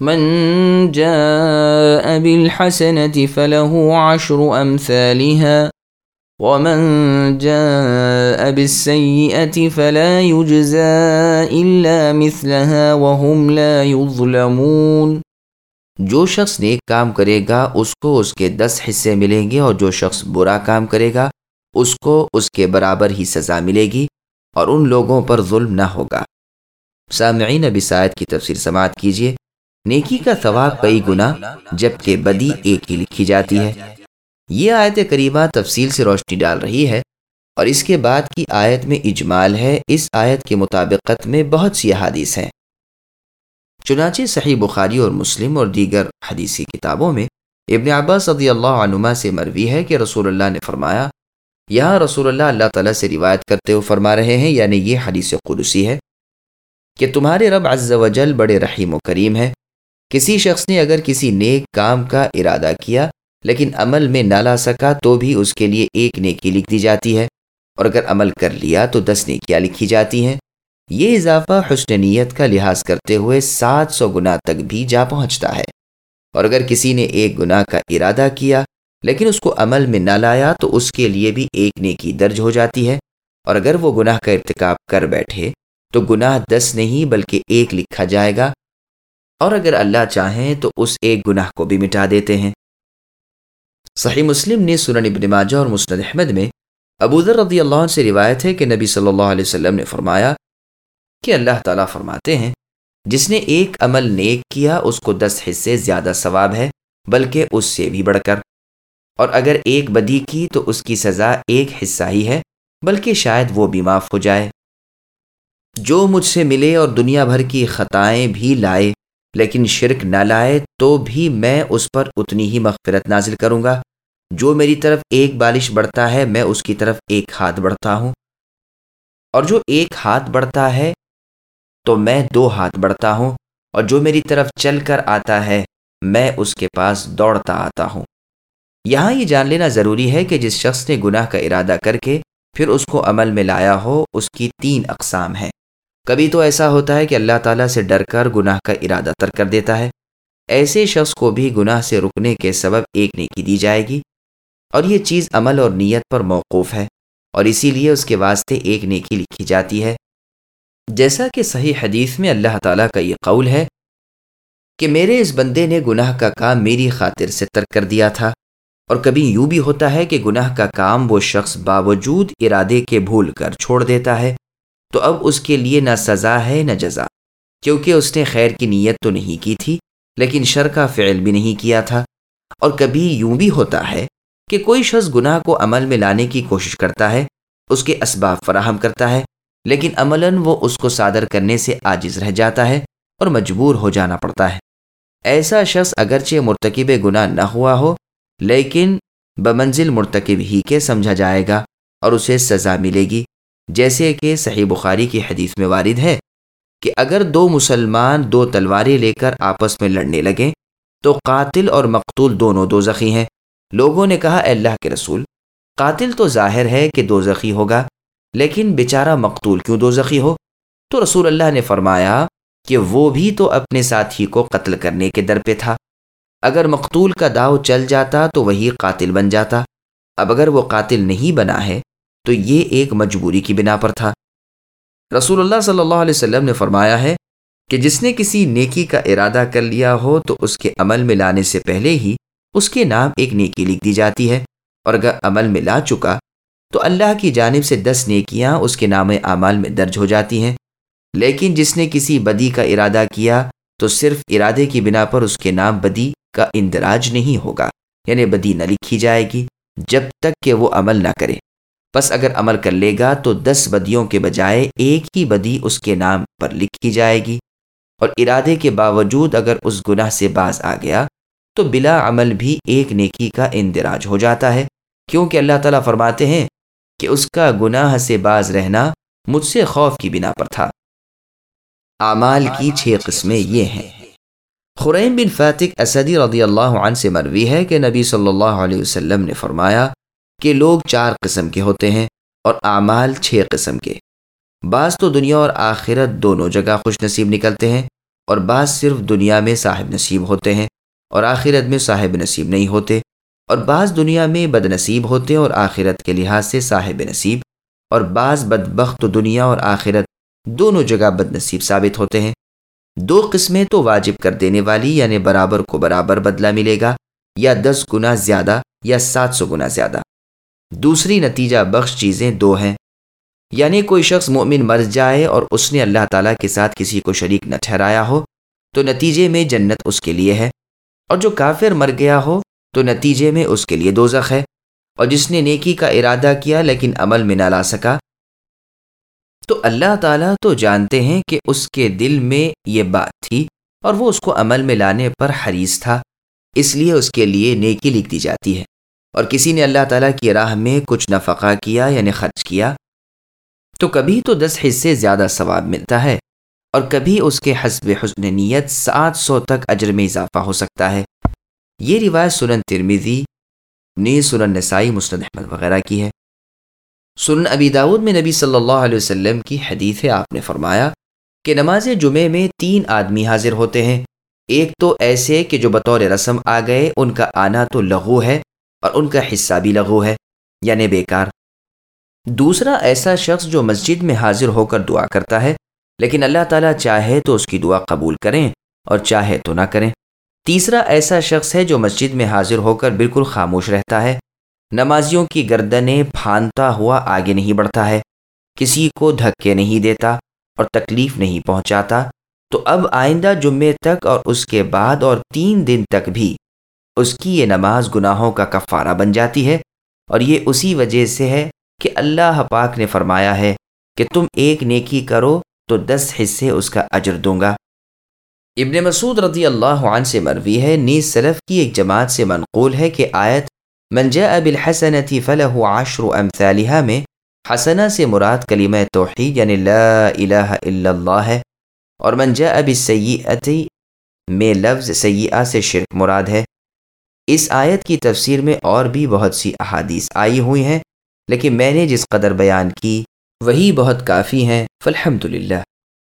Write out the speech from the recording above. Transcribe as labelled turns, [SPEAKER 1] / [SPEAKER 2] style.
[SPEAKER 1] من جاء بالحسنة فله عشر أمثالها، ومن جاء بالسيئة فلا يجزى إلا مثلها وهم لا يظلمون۔
[SPEAKER 2] جو شخص نیک کام کرے گا، اس کو اس کے دس حصے ملیں گے، اور جو شخص برا کام کرے گا، اس کو اس کے برابر ہی سزا ملے گی، اور ان لوگوں پر ظلم نہ ہوگا۔ سامعین ابی سائد کی تفسیر سماعت کیجیے نیکی کا ثواب کئی گنا جبکہ بدی ایک ہی لکھی جاتی ہے۔ یہ آیت کریمہ تفصیل سے روشنی ڈال رہی ہے اور اس کے بعد کی آیت میں اجمال ہے۔ اس آیت کے مطابقت میں بہت سی حادیث ہیں۔ چنانچہ صحیح بخاری اور مسلم اور دیگر حدیثی کتابوں میں ابن عباس صدی اللہ عنما سے مروی ہے کہ رسول اللہ نے فرمایا، یہاں رسول اللہ اللہ تعالیٰ سے روایت کرتے ہوئے فرما رہے ہیں یعنی یہ حدیث قدسی ہے کہ تمہارے رب عز و جل بڑے رحیم و کریم ہے کسی شخص نے اگر کسی نیک کام کا ارادہ کیا، لیکن عمل میں نہ لا سکا تو بھی اس کے لیے ایک نیکی لکھ دی جاتی ہے۔ اور اگر عمل کر لیا تو دس نیکیاں لکھی جاتی ہیں۔ یہ اضافہ حسن نیت کا لحاظ کرتے ہوئے سات سو گنا تک بھی جا پہنچتا ہے۔ اور اگر کسی نے ایک گناہ کا ارادہ کیا، لیکن اس کو عمل میں نہ لایا تو اس کے لیے بھی ایک نیکی درج ہو جاتی ہے۔ اور اگر وہ گناہ کا ارتکاب کر بیٹھے، تو گناہ دس نہیں بلکہ ایک لکھا جائے گا۔ اور اگر اللہ چاہیں تو اس ایک گناہ کو بھی مٹا دیتے ہیں۔ صحیح مسلم نے سنن ابن ماجہ اور مسند احمد میں ابو ذر رضی اللہ عنہ سے روایت ہے کہ نبی صلی اللہ علیہ وسلم نے فرمایا کہ اللہ تعالیٰ فرماتے ہیں، جس نے ایک عمل نیک کیا، اس کو دس حصے زیادہ ثواب ہے، بلکہ اس سے بھی بڑھ کر۔ اور اگر ایک بدی کی تو اس کی سزا ایک حصہ ہی ہے، بلکہ شاید وہ بھی معاف ہو جائے۔ جو مجھ سے ملے اور دنیا بھر کی خطائیں بھی لائے لیکن شرک نہ لائے تو بھی میں اس پر اتنی ہی مغفرت نازل کروں گا۔ جو میری طرف ایک بالش بڑھتا ہے، میں اس کی طرف ایک ہاتھ بڑھتا ہوں۔ اور جو ایک ہاتھ بڑھتا ہے، تو میں دو ہاتھ بڑھتا ہوں۔ اور جو میری طرف چل کر آتا ہے، میں اس کے پاس دوڑتا آتا ہوں۔ یہاں یہ جان لینا ضروری ہے کہ جس شخص نے گناہ کا ارادہ کر کے پھر اس کو عمل میں لایا ہو، اس کی تین اقسام ہیں۔ کبھی تو ایسا ہوتا ہے کہ اللہ تعالیٰ سے ڈر کر گناہ کا ارادہ تر کر دیتا ہے۔ ایسے شخص کو بھی گناہ سے رکنے کے سبب ایک نیکی دی جائے گی۔ اور یہ چیز عمل اور نیت پر موقوف ہے۔ اور اسی لیے اس کے واسطے ایک نیکی لکھی جاتی ہے۔ جیسا کہ صحیح حدیث میں اللہ تعالیٰ کا یہ قول ہے کہ میرے اس بندے نے گناہ کا کام میری خاطر سے ترک کر دیا تھا۔ اور کبھی یوں بھی ہوتا ہے کہ گناہ کا کام وہ شخص باوجود ارادے کے بھول کر چھوڑ دیتا ہے۔ تو اب اس کے لیے نہ سزا ہے نہ جزا۔ کیونکہ اس نے خیر کی نیت تو نہیں کی تھی، لیکن شر کا فعل بھی نہیں کیا تھا۔ اور کبھی یوں بھی ہوتا ہے کہ کوئی شخص گناہ کو عمل میں لانے کی کوشش کرتا ہے، اس کے اسباب فراہم کرتا ہے، لیکن عملاً وہ اس کو صادر کرنے سے عاجز رہ جاتا ہے اور مجبور ہو جانا پڑتا ہے۔ ایسا شخص اگرچہ مرتکب گناہ نہ ہوا ہو، لیکن بمنزل مرتکب ہی کے سمجھا جائے گا اور اسے سزا ملے گی۔ جیسے کہ صحیح بخاری کی حدیث میں وارد ہے کہ اگر دو مسلمان دو تلواریں لے کر آپس میں لڑنے لگیں، تو قاتل اور مقتول دونوں دو زخی ہیں۔ لوگوں نے کہا، اے اللہ کے رسول، قاتل تو ظاہر ہے کہ دو زخی ہوگا، لیکن بیچارہ مقتول کیوں دو زخی ہو؟ تو رسول اللہ نے فرمایا کہ وہ بھی تو اپنے ساتھی کو قتل کرنے کے در پہ تھا۔ اگر مقتول کا داؤ چل جاتا تو وہی قاتل بن جاتا۔ اب اگر وہ قاتل نہیں بنا ہے تو یہ ایک مجبوری کی بنا پر تھا۔ رسول اللہ صلی اللہ علیہ وسلم نے فرمایا ہے کہ جس نے کسی نیکی کا ارادہ کر لیا ہو تو اس کے عمل میں لانے سے پہلے ہی اس کے نام ایک نیکی لکھ دی جاتی ہے۔ اور اگر عمل میں لا چکا تو اللہ کی جانب سے دس نیکیاں اس کے نام اعمال میں درج ہو جاتی ہیں۔ لیکن جس نے کسی بدی کا ارادہ کیا تو صرف ارادے کی بنا پر اس کے نام بدی کا اندراج نہیں ہوگا یعنی بدی نہ لکھی جائے گی جب تک کہ وہ عمل نہ کرے۔ بس اگر عمل کر لے گا تو دس بدیوں کے بجائے ایک ہی بدی اس کے نام پر لکھی جائے گی۔ اور ارادے کے باوجود اگر اس گناہ سے باز آ گیا تو بلا عمل بھی ایک نیکی کا اندراج ہو جاتا ہے۔ کیونکہ اللہ تعالیٰ فرماتے ہیں کہ اس کا گناہ سے باز رہنا مجھ سے خوف کی بنا پر تھا۔ اعمال کی چھ قسمیں یہ ہیں۔ خریم بن فاتق اسدی رضی اللہ عنہ سے مروی ہے کہ نبی صلی اللہ علیہ وسلم نے فرمایا کہ لوگ چار قسم کے ہوتے ہیں اور اعمال چھ قسم کے۔ بعض تو دنیا اور آخرت دونوں جگہ خوش نصیب نکلتے ہیں اور بعض صرف دنیا میں صاحب نصیب ہوتے ہیں اور آخرت میں صاحب نصیب نہیں ہوتے اور بعض دنیا میں بد نصیب ہوتے اور آخرت کے لحاظ سے صاحب نصیب اور بعض بدبخت دنیا اور آخرت دونوں جگہ بد نصیب ثابت ہوتے ہیں۔ دو قسمیں تو واجب کر دینے والی یعنی برابر کو برابر بدلہ ملے گا یا دس گنا زیادہ یا سات سو گنا زیادہ۔ دوسری نتیجہ بخش چیزیں دو ہیں۔ یعنی کوئی شخص مومن مر جائے اور اس نے اللہ تعالیٰ کے ساتھ کسی کو شریک نہ ٹھہرایا ہو، تو نتیجے میں جنت اس کے لیے ہے۔ اور جو کافر مر گیا ہو، تو نتیجے میں اس کے لیے دوزخ ہے۔ اور جس نے نیکی کا ارادہ کیا لیکن عمل میں نہ لا سکا۔ تو اللہ تعالیٰ تو جانتے ہیں کہ اس کے دل میں یہ بات تھی اور وہ اس کو عمل میں لانے پر حریص تھا۔ اس لیے اس کے لیے نیکی لکھ دی جاتی ہے۔ اور کسی نے اللہ تعالیٰ کی راہ میں کچھ نفقہ کیا یعنی خرچ کیا، تو کبھی تو دس حصے زیادہ ثواب ملتا ہے اور کبھی اس کے حسب حسن نیت سات سو تک اجر میں اضافہ ہو سکتا ہے۔ یہ روایت سنن ترمیزی نیز سنن نسائی، مسند احمد وغیرہ کی ہے۔ سنن ابی داود میں نبی صلی اللہ علیہ وسلم کی حدیث ہے آپ نے فرمایا کہ نماز جمعے میں تین آدمی حاضر ہوتے ہیں۔ ایک تو ایسے کہ جو بطور رسم آ گئے، ان کا آنا تو لغو ہے اور ان کا حصہ بھی لغو ہے یعنی بیکار۔ دوسرا ایسا شخص جو مسجد میں حاضر ہو کر دعا کرتا ہے، لیکن اللہ تعالیٰ چاہے تو اس کی دعا قبول کریں اور چاہے تو نہ کریں۔ تیسرا ایسا شخص ہے جو مسجد میں حاضر ہو کر بالکل خاموش رہتا ہے۔ نمازیوں کی گردنیں پھانتا ہوا آگے نہیں بڑھتا ہے، کسی کو دھکے نہیں دیتا اور تکلیف نہیں پہنچاتا۔ تو اب آئندہ جمعے تک اور اس کے بعد اور تین دن تک بھی اس کی یہ نماز گناہوں کا کفارہ بن جاتی ہے اور یہ اسی وجہ سے ہے کہ اللہ پاک نے فرمایا ہے کہ تم ایک نیکی کرو تو دس حصے اس کا اجر دوں گا۔ ابن مسعود رضی اللہ عنہ سے مروی ہے۔ نیز سلف کی ایک جماعت سے منقول ہے کہ آیت من جاء بالحسنة فله عشر امثالها میں حسنہ سے مراد کلمہ توحید یعنی لا الہ الا اللہ ہے اور من جاء بالسیئت میں لفظ سیئہ سے شرک مراد ہے۔ اس آیت کی تفسیر میں اور بھی بہت سی احادیث آئی ہوئی ہیں، لیکن میں نے جس قدر بیان کی، وہی بہت کافی ہیں، فالحمدللہ۔